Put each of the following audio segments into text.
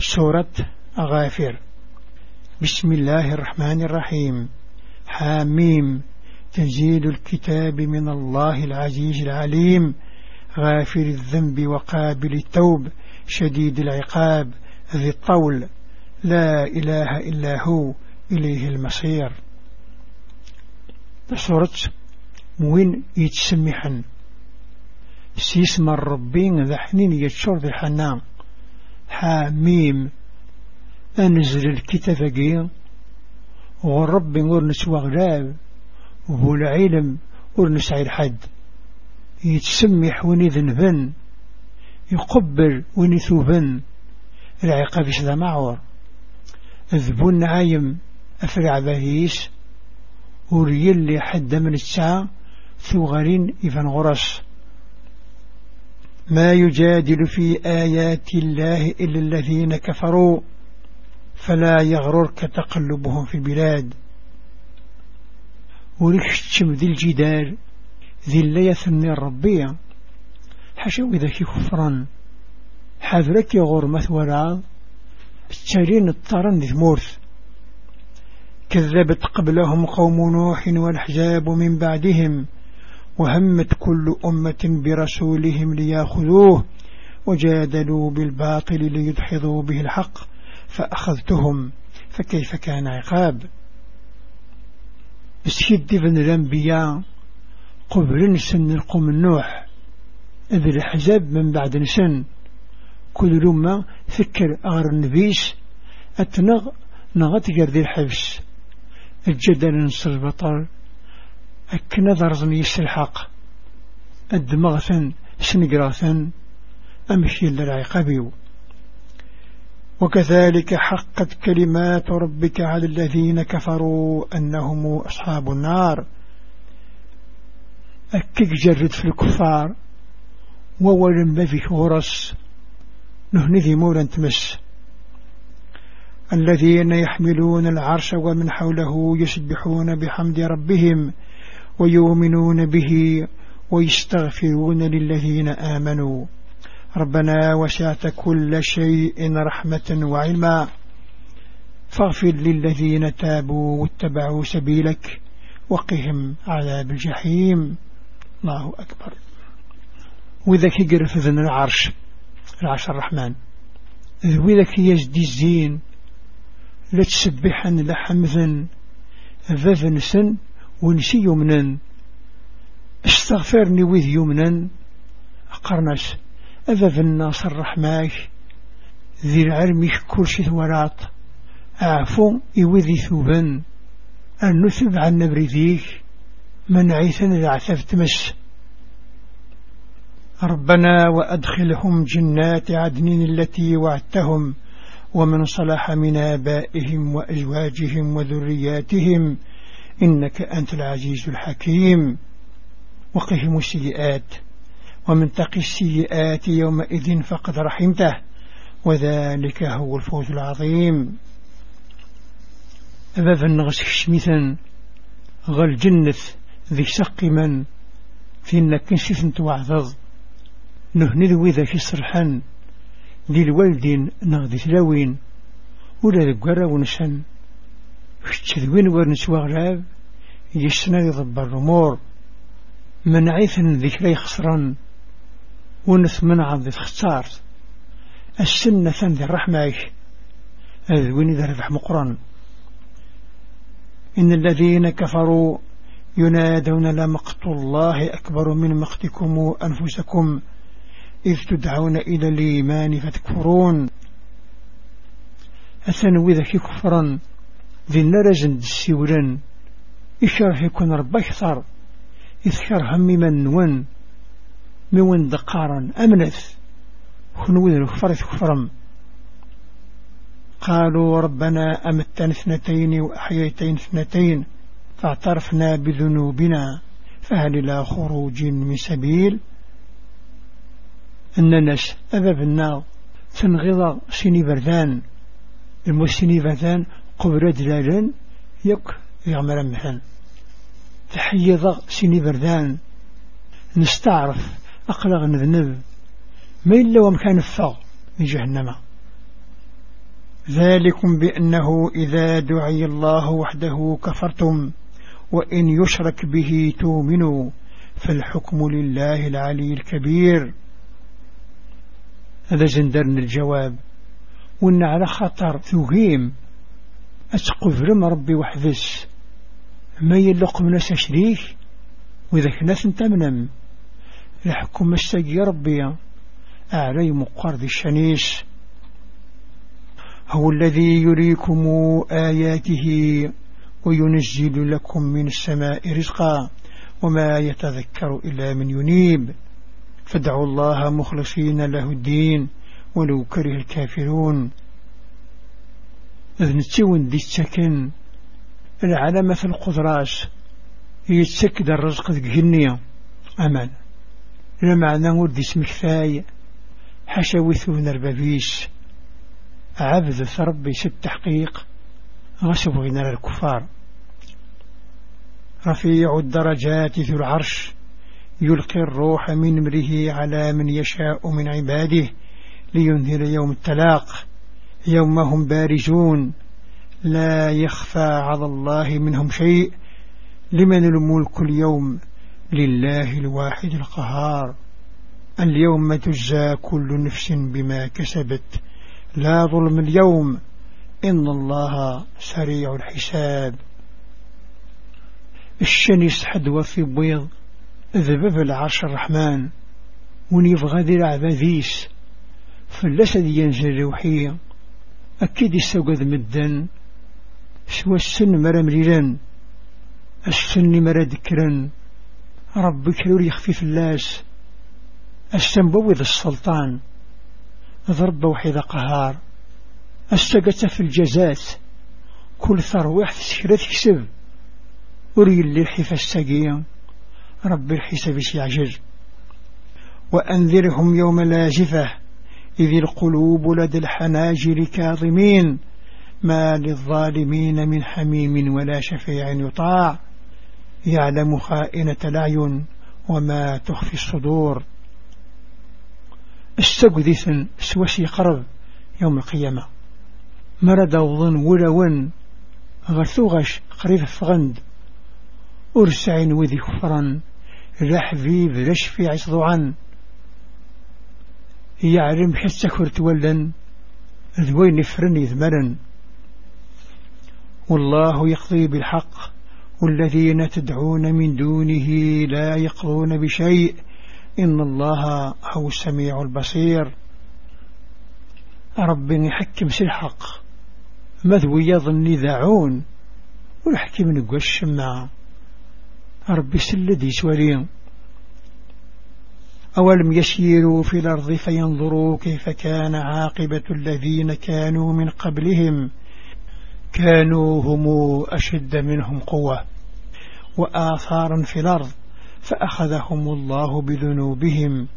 سورة غافر. بسم الله الرحمن الرحيم. حاميم. تنزيل الكتاب من الله العزيز العليم. غافر الذنب وقابل التوب. شديد العقاب. ذي الطول. لا إله إلا هو. إليه المصير. سورة وين يتسمحن. سيسم الربين ذا حنين يتشور ذي حنان حاميم أنزل الكتاب جي والرب ورنس وغلاب وهو العلم ورنس الحد يتسمح وين ذنبن يقبل وين ثوبن. العقاب ذا معور. ذبون عايم أفرع بهيس وريلي حد من الساعة ثغرين إفن غرس. ما يجادل في آيات الله إلا الذين كفروا فلا يغررك تقلبهم في البلاد. ورشتم ذي الجدال ذي اللي يثني الربية حشو إذا كفرا حذرك يغور مثولا التالين الطرن ذي مورث كذبت قبلهم قوم نوح والحزاب من بعدهم وهمت كل أمة برسولهم ليأخذوه وجادلوا بالباطل ليدحضوا به الحق فأخذتهم فكيف كان عقاب؟ بسيد بن الأنبياء قبل نسن القوم النوح إذ الحزاب من بعد نسن كل لما فكر أغر النبيس أتنغ نغت ذي الحبس الجدل نصر البطر أكنا ضرزن يسلحق الدمغثن سنقراثن أمشي للعقابيو وكذلك حقت كلمات ربك على الذين كفروا أنهم أصحاب النار. أكك جرد في الكفار وولم ما في غرس نهنذي مولا تمس. الذين يحملون العرش ومن حوله يسبحون بحمد ربهم ويؤمنون به ويستغفرون للذين آمنوا. ربنا وسعت كل شيء رحمة وعلما. فاغفر للذين تابوا واتبعوا سبيلك وقهم عذاب الجحيم. الله أكبر. وذاك يقرف ذن العرش العرش الرحمن وذاك يزدي الزين لا تسبحا لحمذا ذا ونسي يمنا استغفرني وذ يمنا أقرنس أذا الناس الرحماك ذي العلم كل شيء ثوراط أعفو إوذي ثوبا النثب عن نبرذيك من عيثن ذا عثف تمس ربنا وأدخلهم جنات عدن التي وعدتهم. ومن صلح من آبائهم وأزواجهم وذرياتهم. إنك أنت العزيز الحكيم. وقهم السيئات ومن تقي السيئات يومئذ فقد رحمته وذلك هو الفوز العظيم. أباب النغس شميثا غل جنث ذي سق من في النكنسيث توعظظ نهند وذا في صرحا ذي الوالدين نغذي ثلاوين ولا ذقرا ونسن فتذوين ورنس وغلاب يسنا يضب الرمور من عيثن ذكري خسرا ونث من عض اختار السنة ذي الرحمة أذوين ذا رفح مقرن إن الذين كفروا ينادون لمقت الله أكبر من مقتكم أنفسكم إذ تدعون إلى الإيمان فتكفرون أثنوي ذاك كفرا ذي النرجن السيولن إشاره يكون ربا أكثر إذكر هم من ون دقارا أمنث خنوذ الكفرة كفرم قالوا ربنا أمتنا اثنتين وأحييتين اثنتين فاعترفنا بذنوبنا فهل إلى خروج من سبيل؟ أباب النار تنغض سيني بردان المسيني بردان قبر دلالا يك يغمر مثلا تحيض سيني بردان. نستعرف أقلغ نذنب. ما إلا ومكان الفغ من جهنم. ذلكم بأنه إذا دعي الله وحده كفرتم وإن يشرك به تؤمنوا فالحكم لله العلي الكبير. هذا زندرن الجواب. وإن على خطر ثقيم أتقفرم ربي وحدس ما يلق من شريك وإذا كنا تمنم لحكم مستقي ربي. أعلي مقرد الشنيس. هو الذي يريكم آياته وينزل لكم من السماء رزقا وما يتذكر إلا من ينيب. فادعوا الله مخلصين له الدين ولو كره الكافرون. إذ نتسون دي السكن العلامة في القدراس يتسكد الرزق ذي جنية. أمان لمعنى ورد اسم كفاية حشوثون البابيس عبد ربي ست تحقيق غسب غنر الكفار. رفيع الدرجات ذو العرش يلقي الروح من امره على من يشاء من عباده لينذر يوم التلاق. يوم هم بارزون. لا يخفى على الله منهم شيء. لمن الملك اليوم؟ لله الواحد القهار. اليوم تجزى كل نفس بما كسبت. لا ظلم اليوم. إن الله سريع الحساب. الشنيس حدوى في بيض. ذبب العرش الرحمن. ونيبغى ذي العباذيس فلسد ينزل روحية أكيد يستوقذ مدن سوى السن مرا مريران السن مرا ذكرا. ربك كلور يخفي في اللاس السنبوذ السلطان. ضرب وحيد قهار. أستقت في الجزات كل ثروح سكرة كسب أري اللي الحفا السقية رب الحساب يعجز وأنذرهم يوم لازفة إذ القلوب لدى الحناجر كاظمين ما للظالمين من حميم ولا شفيع يطاع. يعلم خائنة الأعين وما تخفي الصدور. استقذثا سوسي قرب يوم القيامة. مرد وظن ولون. غرثوغش قريب فغند أرسعين وذي كفرا. رحبيب رشفي عصضعا يعلم حتى كرت ولن ذوين فرني ذمرا والله يقضي بالحق والذين تدعون من دونه لا يقضون بشيء. إن الله هو السميع البصير. ربي يحكم سلحق مذوي يظن ذاعون والحكم نقوى الشمع. ربي سلدي سوري أولم يسيروا في الأرض فينظروا كيف كان عاقبة الذين كانوا من قبلهم. كانوا هم أشد منهم قوة وآثارا في الأرض فأخذهم الله بذنوبهم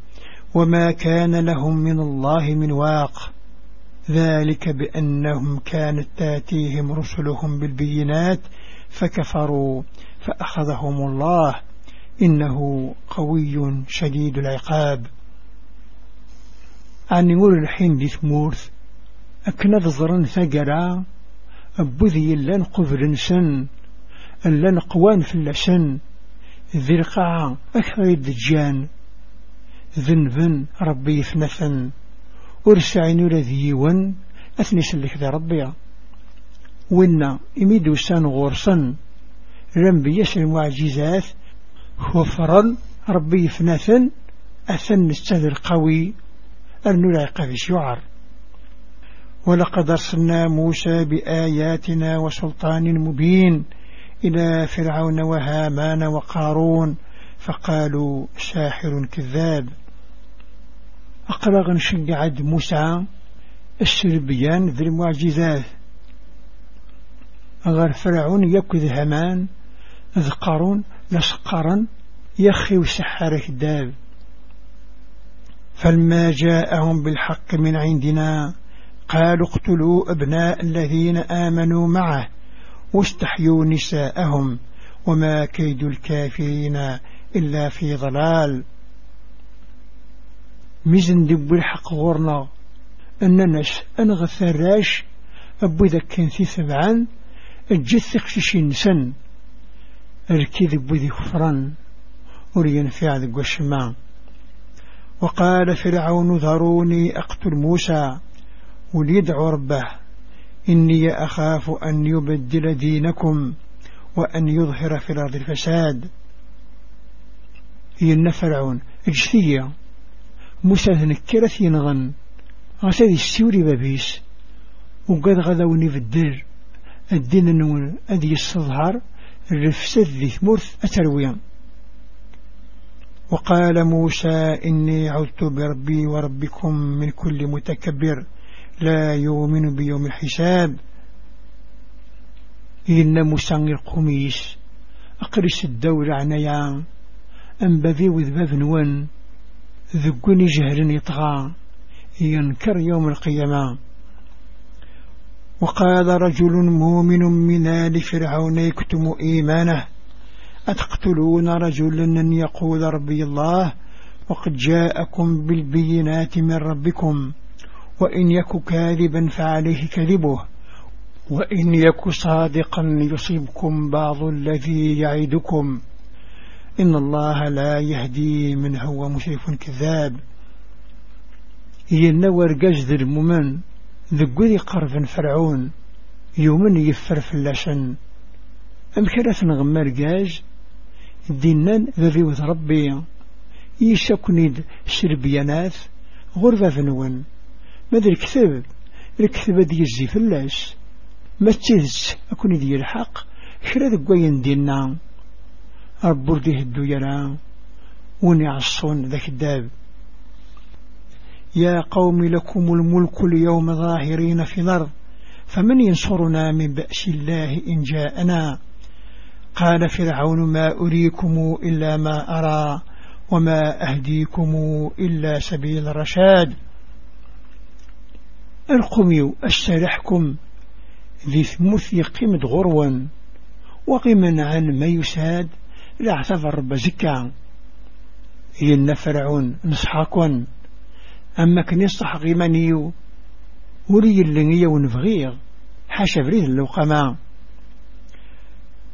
وما كان لهم من الله من واق. ذلك بأنهم كانت تأتيهم رسلهم بالبينات فكفروا فأخذهم الله. إنه قوي شديد العقاب. عن نقول الحين دي ثمورث أكنا ظرن ثقرا أبوذي لن قفر سن لن قوان في اللسن ذي القاعة أكثر الدجان. ذنبا ربي فنفا أرسعين لذيوا أثني سلك ذا ربي. وإن إميدو سان غورسا لم بيسر معجزات خفرا ربي فنثا أثن السذر قوي النلاقى في شعر ولقد أرسلنا موسى بآياتنا وسلطان مبين إلى فرعون وهامان وقارون فقالوا ساحر كذاب. أقرغ عد موسى السربيان ذي المعجزات. غير فرعون يكذ همان ذ قارون لسقرا يخي وسحر كذاب فلما جاءهم بالحق من عندنا قالوا اقتلوا أبناء الذين آمنوا معه واستحيوا نساءهم وما كيد الكافرين إلا في ضلال. ميزن دب الحق غورنا أننس أنغ الثراش أبو ذا كان في سبعان الجث قشيش نسن. الكذب ذي كفران ورين في عذق والشماء وقال فرعون ذروني أقتل موسى وليدعو ربه إني أخاف أن يبدل دينكم وأن يظهر في الأرض الفساد. هي فرعون؟ اجثية موسى ذنكرت ينغن غساد السوري بابيس وقد غذوني في الدر الدين النون أدي يستظهر الرفسد ذي ثمورث أترويا وقال موسى إني عذت بربي وربكم من كل متكبر لا يؤمن بيوم الحساب. إن موسى القميس أقرس الدولة عنيا أنبذي وذباب نون ذقني جهل يطغى ينكر يوم القيامة. وقال رجل مؤمن من آل فرعون يكتم إيمانه. أتقتلون رجلا أن يقول ربي الله؟ وقد جاءكم بالبينات من ربكم. وإن يك كاذبا فعليه كذبه. وإن يك صادقا يصيبكم بعض الذي يعدكم. إن الله لا يهدي من هو مشرف كذاب. ينور قجد الممن ذقذي قرف فرعون يومن يفر فلاشن. أم كرث نغمر قاج دينان ذريوة ربي. يشكنيد شربيانات غرفة فنون. ماذا الكتاب الكتاب دي يزي فلاش. ما تشيز أكون دي الحق كرا ذقوين دينا ربور ديه الدويران وني عصون ذاك الداب يا قوم لكم الملك اليوم ظاهرين في الأرض فمن ينصرنا من بأس الله إن جاءنا؟ قال فرعون ما أريكم إلا ما أرى وما أهديكم إلا سبيل الرشاد. القمي أسترحكم ذي ثمث قمد غروا وقما عن ما يساد لا اعتذر بزكا إن فرعون نصحاكم أما كان يصح غيمانيو ولي اللي ونفغيغ حاشا فريد اللوقما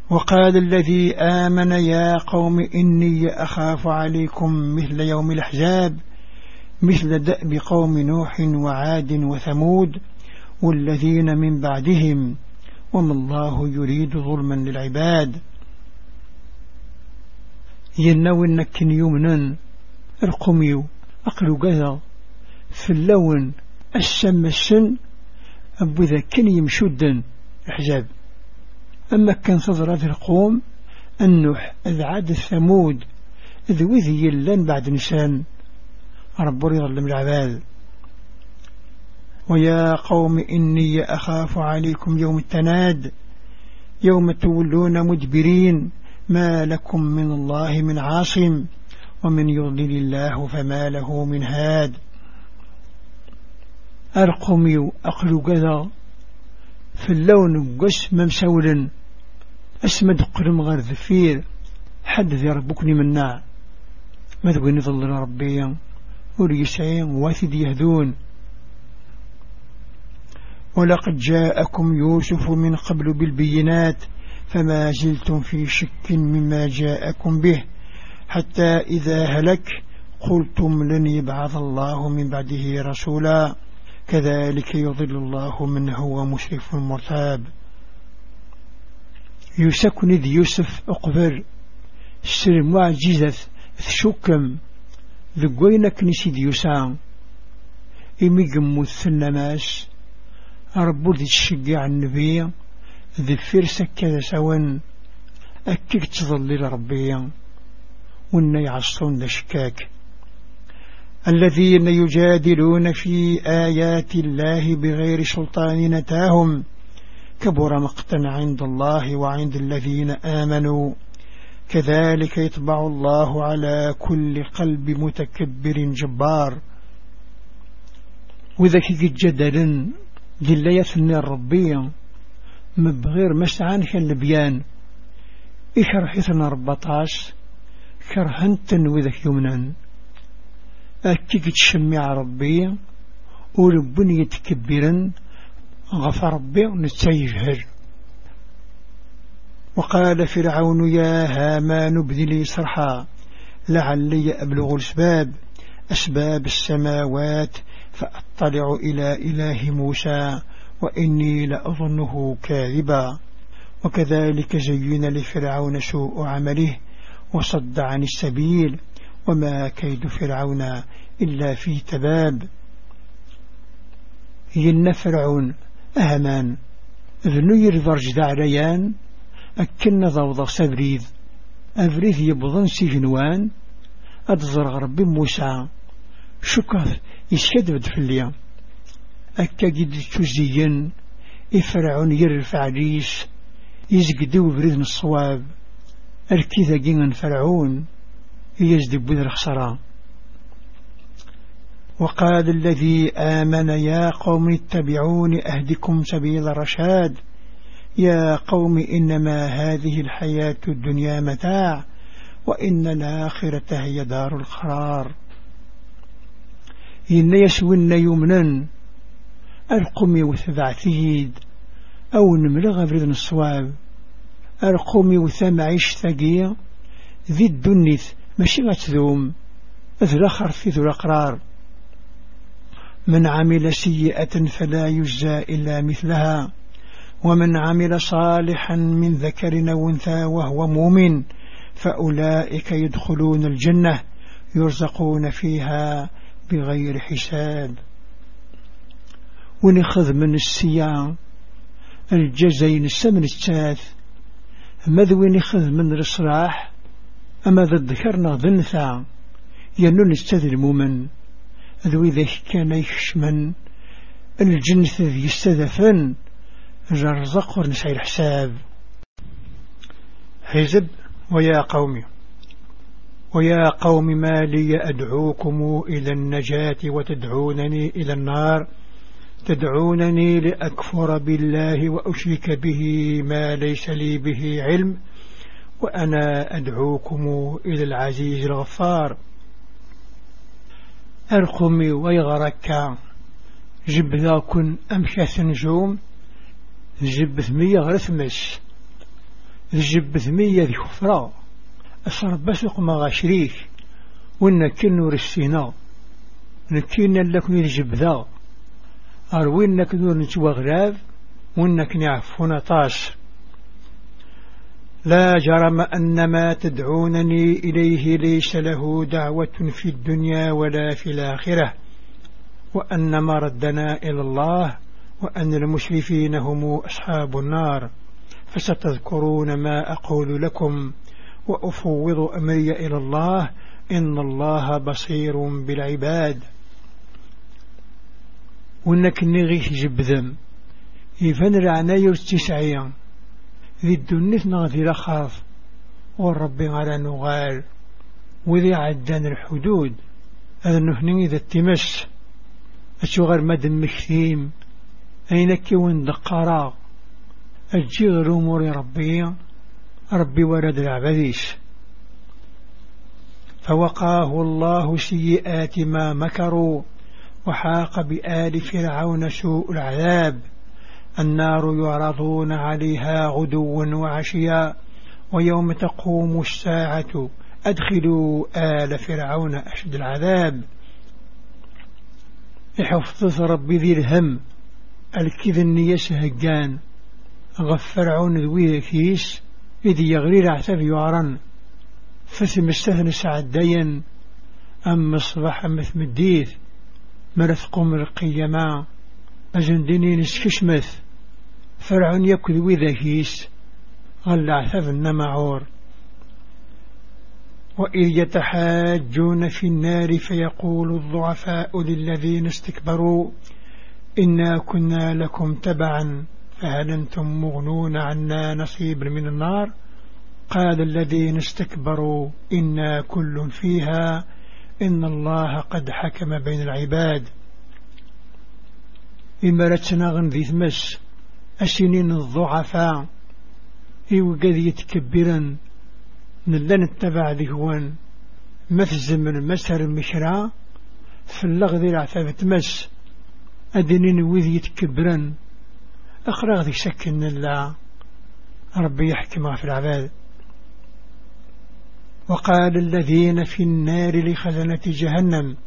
وقال الذي آمن يا قوم إني أخاف عليكم مثل يوم الأحزاب مثل دأب قوم نوح وعاد وثمود والذين من بعدهم وما الله يريد ظلما للعباد. ينوي النكن يمنا القميو أقل قذا في اللون السم السن أبو ذا كن يمشدا الحزاب أما كان صدرات القوم النوح إذ عاد الثمود إذ وذي يلان بعد نسان رب يظلم العباد ويا قوم إني أخاف عليكم يوم التناد. يوم تولون مدبرين. ما لكم من الله من عاصم. ومن يضلل الله فما له من هاد. أرقمي أقل قذا في اللون قس ممسولا أسمد قرم غير ذفير حد ذي ربكني منا ما ذو نظل ربي وريسعين واثد يهدون. ولقد جاءكم يوسف من قبل بالبينات فما زلتم في شك مما جاءكم به. حتى إذا هلك قلتم لن يبعث الله من بعده رسولا. كذلك يضل الله من هو مشرف مرتاب. يسكن ذي يوسف أقبر سر معجزة ثشكم ذقوين كنسي ديوسان إمي قموث النماس ربو ذي تشجع النبي ذي فرسة كذا سوان. أكيد تظل ربي وإن يعصون ذا شكاك. الذين يجادلون في آيات الله بغير سلطان نتاهم كبر مقتا عند الله وعند الذين آمنوا. كذلك يطبع الله على كل قلب متكبر جبار. وذاك جدلا جل يثني الربية مبغير مسعان كالبيان إشرح يثنى ربطاس كرهنتن وذاك يمنان أكيك تشمع ربي وربني يتكبرا غفر ربي نتيجهر وقال فرعون يا هامان ابن لي صرحا لعلي أبلغ الأسباب أسباب السماوات فأطلع إلى إله موسى وإني لأظنه كاذبا. وكذلك زين لفرعون سوء عمله وصد عن السبيل وما كيد فرعون إلا في تباب. ين فرعون أهمان ذنو يرضى رجد عليان أكن ضوض سبريد أفريد يبضن سجنوان. أتزرغ ربي موسى شكر يسكد بدفليا أكا جد تزين إفرعون يرفع ريس يزقدو بريد الصواب. الكيثة جينا فرعون. يزدب بذر خسران وقال الذي آمن يا قوم اتبعون أهدكم سبيل الرشاد يا قوم إنما هذه الحياة الدنيا متاع وإن الآخرة هي دار القرار. إن يسون يمنا القمي وثبعتيد أو نملغ بريد الصواب القمي وثمعيش ثقية ذي الدنيث ماشي غتذوم ذو الأخر في ذو الأقرار. من عمل سيئة فلا يجزى إلا مثلها. ومن عمل صالحا من ذكر أو أنثى وهو مؤمن فأولئك يدخلون الجنة يرزقون فيها بغير حساب. ونخذ من السيام الجزين السمن الثاث ماذا نخذ من الإصلاح. أما ذكرنا ذنثا ينون استذلم من ذو إذا كان يخشمن الجنث ذي استذفن جرزق ورنسعي الحساب. حزب ويا قومي ويا قوم ما لي أدعوكم إلى النجاة وتدعونني إلى النار. تدعونني لأكفر بالله وأشرك به ما ليس لي به علم. وأنا أدعوكم إلى العزيز الغفار. أرقمي ويغرك. جب ذاكن أمشاث نجوم. جب ثمية غرث مس. جب ثمية ذي خفرا أصر بسق ما غشريك. ونكن نور السينا نكين لك نجب ذا أروين نك نور نتوى غراب. ونك نعفون طاس. لا جرم أن ما تدعونني إليه ليس له دعوة في الدنيا ولا في الآخرة وأن مردنا إلى الله وأن المشرفين هم أصحاب النار. فستذكرون ما أقول لكم وأفوض أمري إلى الله إن الله بصير بالعباد. وإنك نغيش جبذم إذن رعناي التسعية ذي الدنيا نغذي لخاف والرب على نغال. وذي عدان الحدود. هذا نهني إذا التمس أشغر مدن مكثيم أينك وين دقارا أجي غير أمور ربي. ربي ولد العبديس فوقاه الله سيئات ما مكروا. وحاق بآل فرعون سوء العذاب. النار يعرضون عليها غدوا وعشيا ويوم تقوم الساعة أدخلوا آل فرعون أشد العذاب. يحفظ ربي ذي الهم الكذن يسهقان غفرعون ذوي كيس إذ يغرير عتب يعرن. فثم استهنس عدين أم الصباح مثم الديث مرث قوم القيما أجندني نسكشمث فرعون يكذ وذهيس غل عثب النمعور وإذ يتحاجون في النار فيقول الضعفاء للذين استكبروا إنا كنا لكم تبعا فهل أنتم مغنون عنا نصيب من النار؟ قال الذين استكبروا إنا كل فيها إن الله قد حكم بين العباد. إما رتنا ذي ثمس السنين الضعفاء إيوقذ يتكبرا نلن اتبع ذهوان مثزم من مسهر المشراء في اللغذ العثاب تمس أدنين وذ يتكبرا أقرأ ذي سكن الله ربي يحكم في العباد. وقال الذين في النار لخزنة جهنم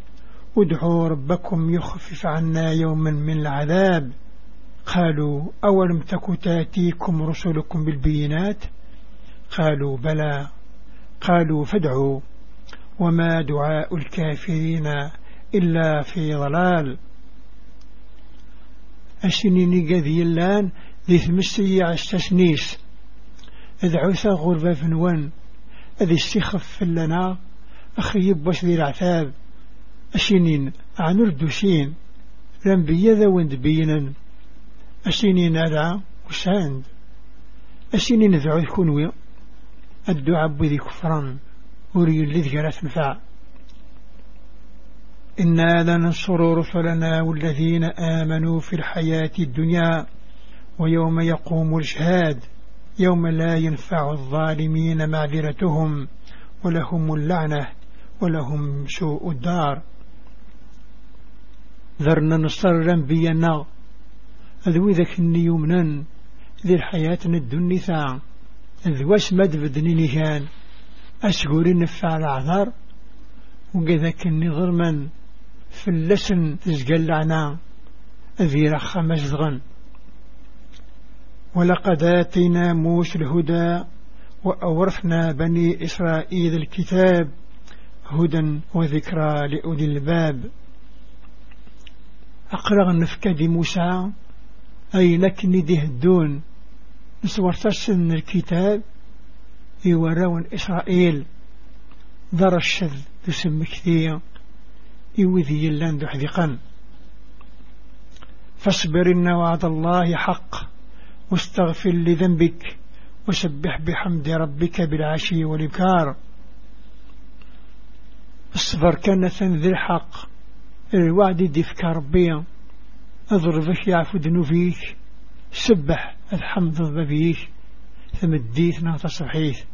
ادعوا ربكم يخفف عنا يوما من العذاب. قالوا أولم تك تأتيكم رسلكم بالبينات؟ قالوا بلى. قالوا فادعوا. وما دعاء الكافرين إلا في ضلال. أسنيني قذي اللان ذي ثمسي عستسنيس أدعوثا غربة فنوان أذي استخف لنا أخيب بس ذي العثاب أسنين عن الردوسين لنبيا ذا وندبينا أسنين هذا وساند أسنين ذعوث كونوي. الدعاء بذي كفران. وري الذي جرت نفع. إنا لننصر رسلنا والذين آمنوا في الحياة الدنيا ويوم يقوم الشهاد يوم لا ينفع الظالمين معذرتهم ولهم اللعنة ولهم سوء الدار. ذرنا نصر بينا. أذو ذاك يمنا ذي الحياة الدنيا ذو اسمد بدني نشان أسقور نفع العذار وكذاك من فلسن تزقل عنا ذي رخ مزغن. ولقد آتينا موسى الهدى وأورثنا بني إسرائيل الكتاب. هدى وذكرى لأولي الباب. أقرغ النفكة موسى. أي لك نديه الدون نصور تسن الكتاب. يوراون إسرائيل. ذر الشذ تسمى كثير. يوذي اللان دحذقا فاصبر إن وعد الله حق. واستغفر لذنبك. وسبح بحمد ربك بالعشي والإبكار. اصبر كانت ذي الحق. الوعد دفك ربيا اضربك يعفو ذنوبيك سبح الحمد ببيك ثمديث نغط صحيح.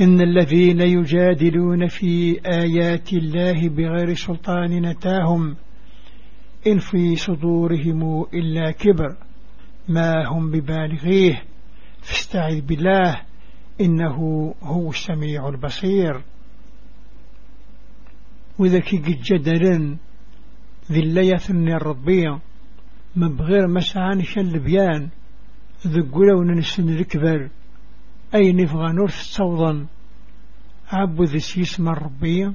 إن الذين يجادلون في آيات الله بغير سلطان نتاهم إن في صدورهم إلا كبر. ما هم ببالغيه. فاستعذ بالله إنه هو السميع البصير. وذاك قد جدلا ذلية الربية مبغير مسعان شلبيان ذقلوا ننسن الكبر أي نفغى نورث صوضا عبو ذي سيسم الربية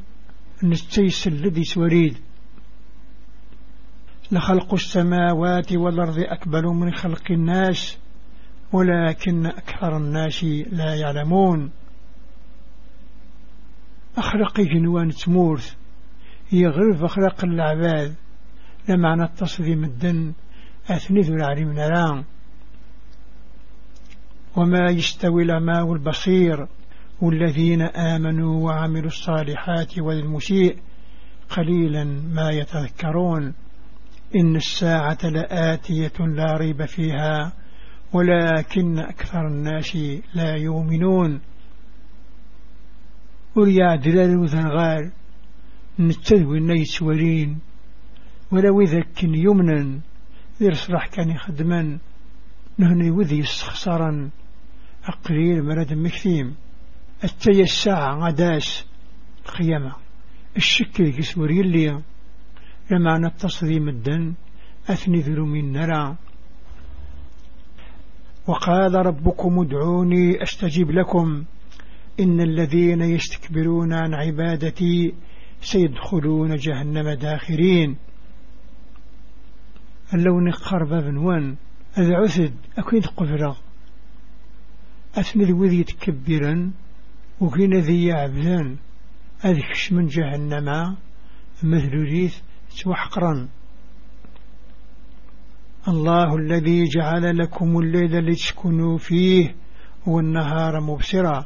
نستيس الذي سوريد. لخلق السماوات والأرض أكبر من خلق الناس ولكن أكثر الناس لا يعلمون. أخلق جنوان تمورث. يغرف أخلاق العباد. لمعنى التصديم الدن أثنيث العلم نران وما يستوي الأماء والبصير والذين آمنوا وعملوا الصالحات والمسيء قليلا ما يتذكرون. إن الساعة لآتية لا ريب فيها ولكن أكثر الناس لا يؤمنون. وريا دلال وذنغال نتذوي النيس ولين ولو إذا كن يمنا يرسرح كان يخدما نهني وذي استخسرا أقليل مرد مكثيم. التي الساعة غداس القيامة الشكل يسوري اللي. لمعنى التصديم الدن. أثني ذرو من نرى وقال ربكم ادعوني أستجيب لكم. إن الذين يستكبرون عن عبادتي سيدخلون جهنم داخرين. اللون قرب بنوان أذ عثد أكيد قفرغ أثني ذوذي يتكبرا وكين ذي عبدان أذكش من جهنم مثل ريث وحقرا الله الذي جعل لكم الليل لتسكنوا فيه والنهار مبصرا.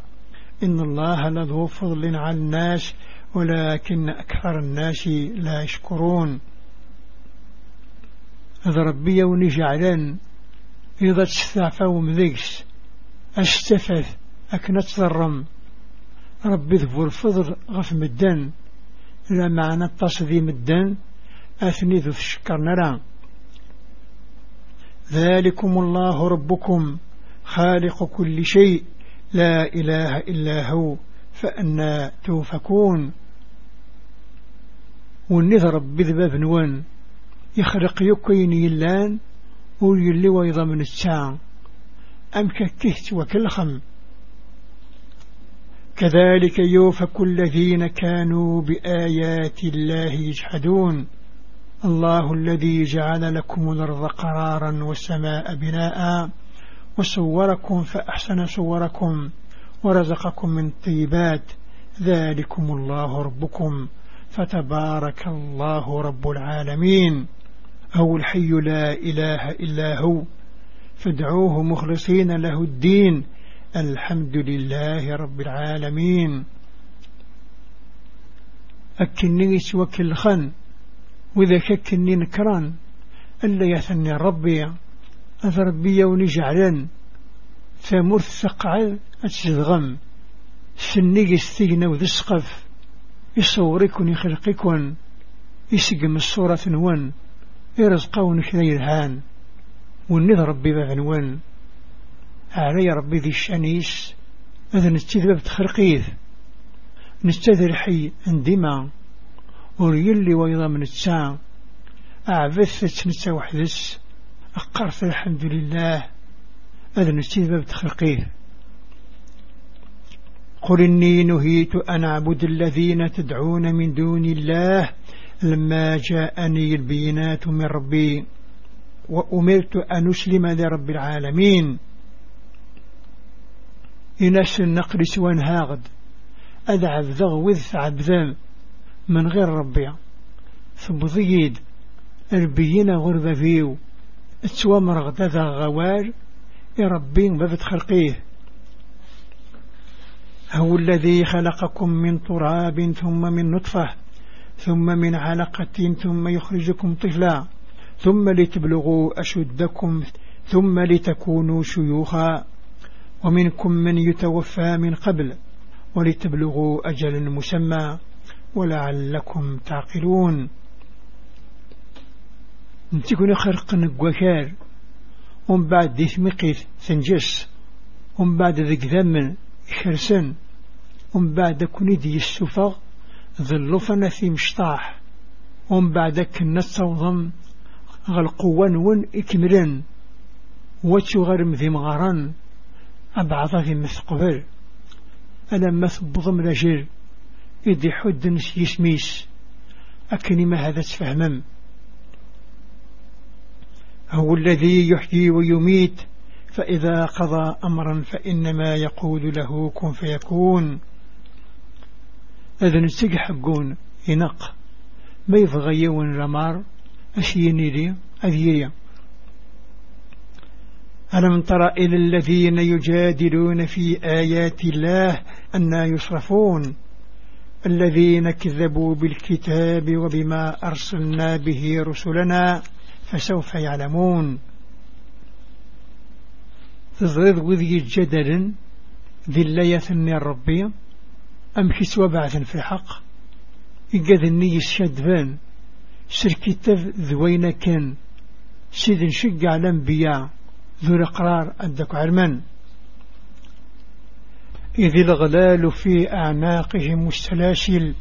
إن الله لذو فضل على الناس ولكن أكثر الناس لا يشكرون. هذا ربي ونجعلن إذا تستعفوا مذيكس أستفث أكنت ضرم ربي ذو الفضل غف مدن لا معنى التصديم الدن أثني ذو الشكر نرى. ذلكم الله ربكم خالق كل شيء لا إله إلا هو فأنا توفكون. والنذر بذباب نوان. يخرق يكين يلان ويلي ويضا من الساعة أم ككهت وكلخم كذلك يوفك الذين كانوا بآيات الله يجحدون. الله الذي جعل لكم الأرض قرارا والسماء بناء وصوركم فأحسن صوركم ورزقكم من الطيبات ذلكم الله ربكم. فتبارك الله رب العالمين. هو الحي لا إله إلا هو. فادعوه مخلصين له الدين. الحمد لله رب العالمين. أكنني سوكل خن وإذا ككني نكران. ألا يثني ربي. أثربي ونجعلن ثمرث ثقعل أتزغم سني استغنى وذي السقف. يصوركن يخلقكن يسقم الصورة نوان يرزقون كذي الهان والنذ ربي بعنوان علي ربي ذي الشانيس هذا نستذبب تخرقيذ نستذر حي عندما. وريلي ويضا من الساعة أعبثت نتا وحدس أقرت الحمد لله. هذا نستذبب تخرقيذ قل إني نهيت أن أعبد الذين تدعون من دون الله لما جاءني البينات من ربي وأمرت أن أسلم لرب العالمين. إناس النقل سوان هاغد أدعب ذغوذ عبذان من غير ربي ثبضيد البينا غربة فيو اتوامر غدا غوار يربين بفت خلقيه. هو الذي خلقكم من تراب ثم من نطفة ثم من علقة ثم يخرجكم طفلا ثم لتبلغوا أشدكم ثم لتكونوا شيوخا. ومنكم من يتوفى من قبل ولتبلغوا أجل مسمى ولعلكم تعقلون. نتكون خرق نقوكار ومن بعد ديث مقيث سنجس ومن بعد ذك ذمن خرسن ومن بعد كنيدي السفغ ظلفنا في مشطاح. ومن بعد كنا تصوضم غالقوة نون إكمرن واتشو غرم ذي مغارن. أبعض في مثقبل أنا مثبضم رجل إدي حد يسميس. أكني ما هذا تفهمم. هو الذي يحيي ويميت. فإذا قضى أمرا فإنما يقول له كن فيكون. نتسق حقون ينق. ما يبغى يون رمار. أشيني لي أذيريا ألم تر إلى الذين يجادلون في آيات الله أنا يصرفون؟ الذين كذبوا بالكتاب وبما أرسلنا به رسلنا فسوف يعلمون. تزرد وذي جدل ذلية الربية أم كسوى بعث في الحق إقاد النية الشدفان شركة ذوين كان. سيد شق على الأنبياء ذو الأقرار أدك عرمان. إذ الغلال في أعناقهم السلاسل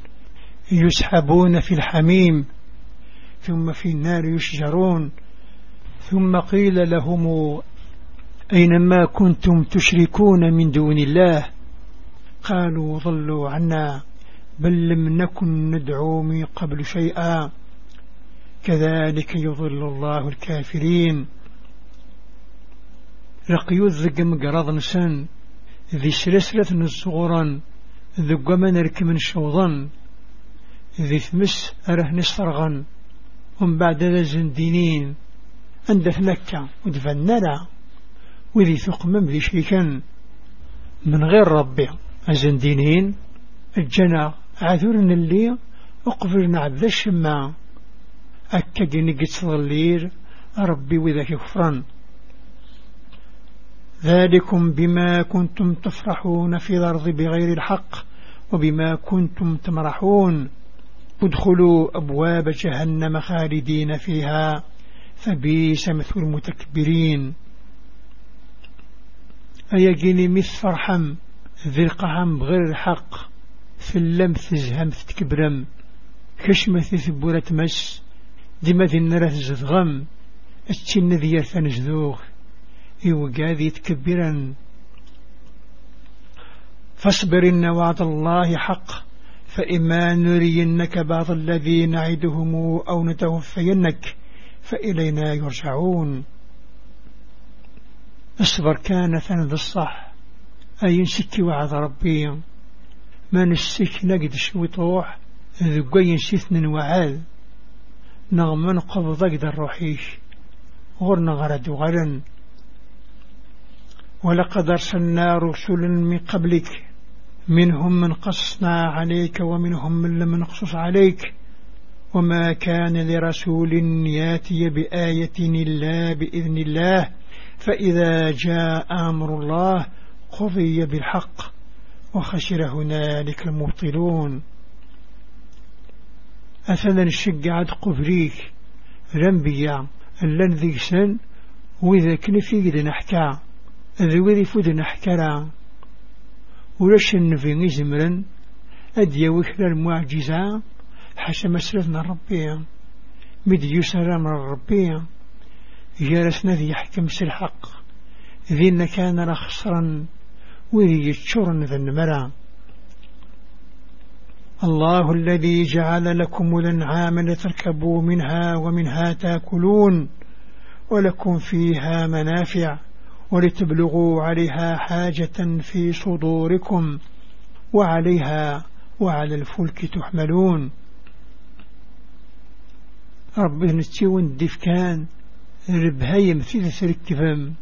يسحبون في الحميم. ثم في النار يشجرون. ثم قيل لهم أينما كنتم تشركون من دون الله؟ قالوا ضلوا عنا بل لم نكن ندعو من قبل شيئا. كذلك يضل الله الكافرين. لقيو ذق مقرض نسان ذي سلسلة نصغرا ذق من ركم شوضا ذي ثمس أره نصرغا ومن بعد ذا زندينين. عند ثنكة ودفننا. وذي ثقمم ذي شيكا من غير ربي الزندينين الجنة عذرنا اللي أقفلنا عبد الشماء أكد نقص ظلير ربي وذا كفرا ذلكم بما كنتم تفرحون في الأرض بغير الحق وبما كنتم تمرحون. ادخلوا أبواب جهنم خالدين فيها فبيس مثل المتكبرين. مثل فرحم ذي القهم بغير الحق ثلم تزهم تكبرم. كشمة ثبورة مس ديما ذي النرى تزدغم التشن ذي ثنجذوغ يوقاذي يتكبرا فاصبر إن وعد الله حق فإما نرينك بعض الذي نعدهم أو نتوفينك فإلينا يرجعون. اصبر كان ثند الصح. أي نسكي وعد ربي. ما نسك نقد شوي طوح ذقي نسيثن وعاد نغمن قبض أقدر روحيش غرنا غرد وغرن ولقد أرسلنا رسلا من قبلك منهم من قصنا عليك ومنهم من لم نقصص عليك. وما كان لرسول ياتي بآية إلا بإذن الله. فإذا جاء أمر الله قضي بالحق وخشر هنالك المبطلون. أثنى الشقعة قبريك رنبيا اللن ذي سن وإذا كنفي قد نحكى ذوي فود نحكرا. ولاش النبي زمرا أدي وكلا المعجزة حسب مسرتنا الربية مد يسر من الربية جالسنا ذي يحكم الحق. ذي كان رخصرا وذي يتشرن ذا النمرا الله الذي جعل لكم الأنعام لتركبوا منها ومنها تأكلون ولكم فيها منافع ولتبلغوا عليها حاجة في صدوركم وعليها وعلى الفلك تحملون. ربي نتيون الدفكان ربهاي مثل سركفم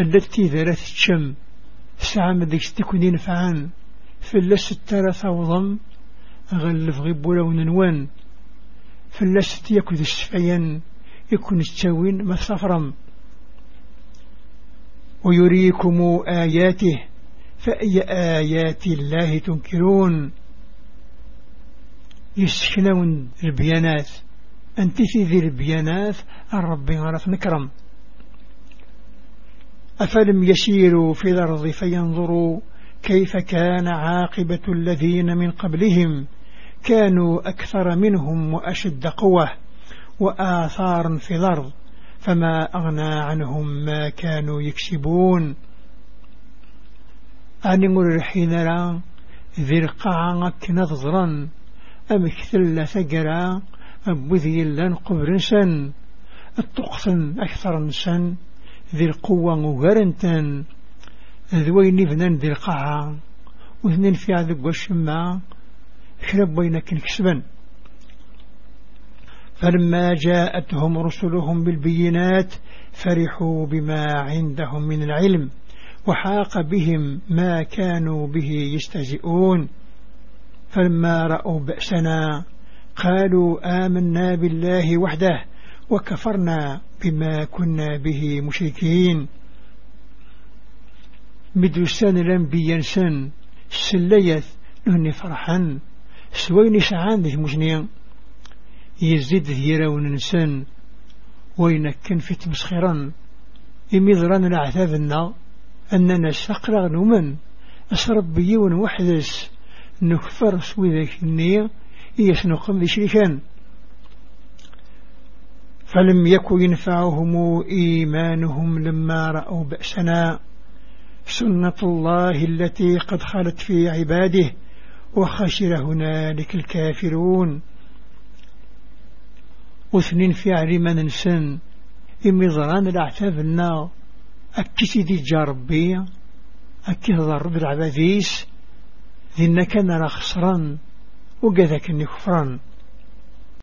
التي ذرات الشم. ساعة مديك تكون ينفعان. فلا ستارة ثوضم غلف غيبولا وننوان. فلا ست يكون الشفعيا يكون التاوين ما صفرم. ويريكم آياته فأي آيات الله تنكرون؟ يسكنون البيانات أنت ذي البيانات الرب غرف نكرم أفلم يسيروا في الأرض فينظروا كيف كان عاقبة الذين من قبلهم. كانوا أكثر منهم وأشد قوة وآثار في الأرض. فما أغنى عنهم ما كانوا يكسبون. أنمر حين را نظرا. أم كثل ثقرا أبوذي لن قبر سن التقصن أكثر نسن ذي القوة مغرنتا ذوين ابنا ذي القاعة واثنين في عذب والشماء شرب بينك كسبا فلما جاءتهم رسلهم بالبينات فرحوا بما عندهم من العلم وحاق بهم ما كانوا به يستهزئون. فلما رأوا بأسنا قالوا آمنا بالله وحده وكفرنا بما كنا به مشركين. مدرسان الأنبياء سن سليث نهني فرحا سويني سعان ذي مجنين. يزيد ذيرا وننسان وينكن في تمسخرا يميضران العذابنا أننا سقرا نومن. أسرب بيون وحدس نكفر سوي ذاك يسنقم ذي شريكان فلم يكن ينفعهم إيمانهم لما رأوا بأسنا. سنة الله التي قد خلت في عباده وخشر هنالك الكافرون. وثنين في علم ننسن. إمي ظران الأعتاب النار أكي سيدي جاربي أكي ضرب العباديس. ذينا كان رخصرا وقذا كني كفرا